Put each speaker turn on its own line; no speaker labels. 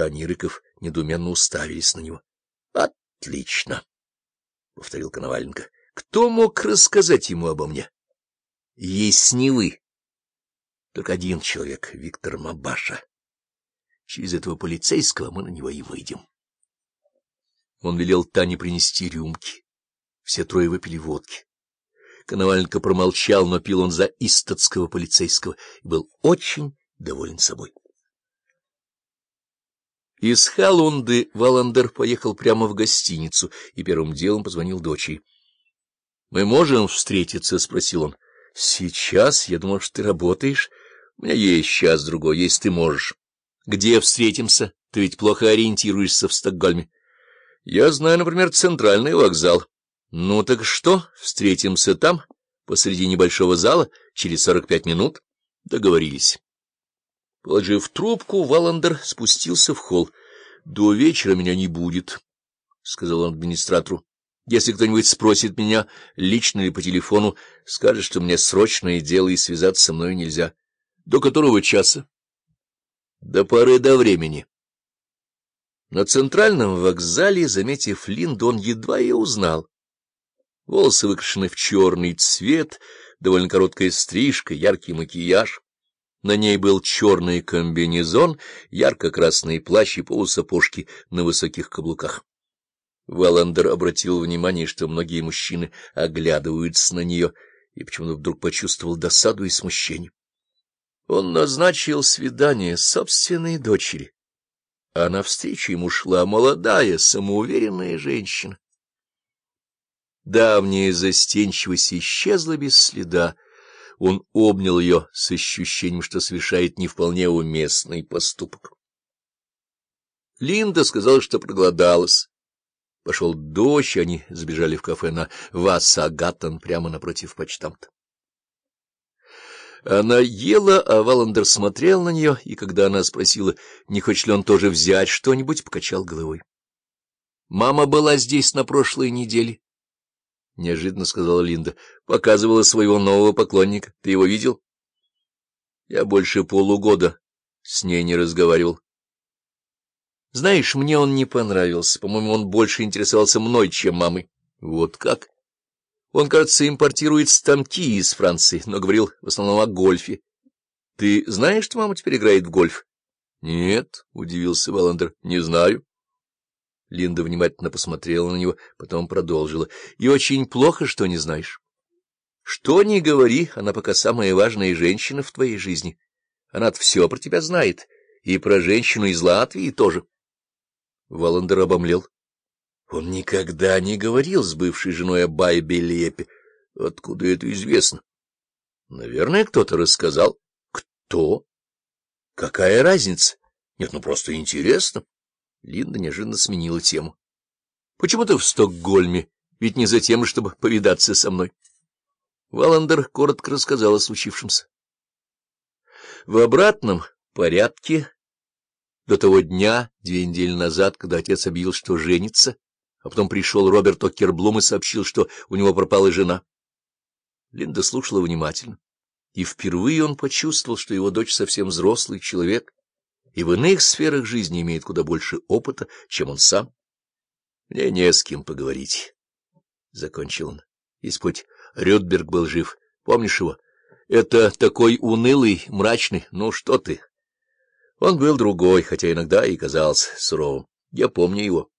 Таня и Рыков недоуменно уставились на него. — Отлично! — повторил Коноваленко. — Кто мог рассказать ему обо мне? — Есть не вы. Только один человек — Виктор Мабаша. Через этого полицейского мы на него и выйдем. Он велел Тане принести рюмки. Все трое выпили водки. Коноваленко промолчал, но пил он за истатского полицейского и был очень доволен собой. Из Халунды Валандер поехал прямо в гостиницу и первым делом позвонил дочери. — Мы можем встретиться? — спросил он. — Сейчас? Я думал, что ты работаешь. У меня есть час-другой, если ты можешь. — Где встретимся? Ты ведь плохо ориентируешься в Стокгольме. — Я знаю, например, центральный вокзал. — Ну так что, встретимся там, посреди небольшого зала, через сорок пять минут? Договорились. Положив трубку, Валандер спустился в холл. — До вечера меня не будет, — сказал он администратору. — Если кто-нибудь спросит меня, лично или по телефону, скажет, что мне срочное дело и связаться со мной нельзя. — До которого часа? — До поры до времени. На центральном вокзале, заметив Линду, он едва ее узнал. Волосы выкрашены в черный цвет, довольно короткая стрижка, яркий макияж. На ней был черный комбинезон, ярко-красный плащ и полусапожки на высоких каблуках. Валандер обратил внимание, что многие мужчины оглядываются на нее, и почему-то вдруг почувствовал досаду и смущение. Он назначил свидание собственной дочери, а навстречу ему шла молодая, самоуверенная женщина. Давняя застенчивость исчезла без следа, он обнял ее с ощущением, что совершает не вполне уместный поступок. Линда сказала, что проголодалась. Пошел дождь, они сбежали в кафе на Вассагаттон прямо напротив почтамта. Она ела, а Валандер смотрел на нее, и когда она спросила, не хочет ли он тоже взять что-нибудь, покачал головой. Мама была здесь на прошлой неделе. — неожиданно сказала Линда. — Показывала своего нового поклонника. Ты его видел? Я больше полугода с ней не разговаривал. Знаешь, мне он не понравился. По-моему, он больше интересовался мной, чем мамой. Вот как? Он, кажется, импортирует станки из Франции, но говорил в основном о гольфе. Ты знаешь, что мама теперь играет в гольф? — Нет, — удивился Валандер, — не знаю. Линда внимательно посмотрела на него, потом продолжила. — И очень плохо, что не знаешь. Что ни говори, она пока самая важная женщина в твоей жизни. она все про тебя знает, и про женщину из Латвии тоже. Валандер обомлел. Он никогда не говорил с бывшей женой о Байбе Лепе. Откуда это известно? Наверное, кто-то рассказал. Кто? Какая разница? Нет, ну просто интересно. Линда неожиданно сменила тему. — Почему ты в Стокгольме? Ведь не за тем, чтобы повидаться со мной. Валандер коротко рассказал о случившемся. В обратном порядке до того дня, две недели назад, когда отец объявил, что женится, а потом пришел Роберт Окерблум и сообщил, что у него пропала жена. Линда слушала внимательно, и впервые он почувствовал, что его дочь совсем взрослый человек, и в иных сферах жизни имеет куда больше опыта, чем он сам. Мне не с кем поговорить, — закончил он. Если хоть был жив, помнишь его? Это такой унылый, мрачный, ну что ты? Он был другой, хотя иногда и казался суровым. Я помню его.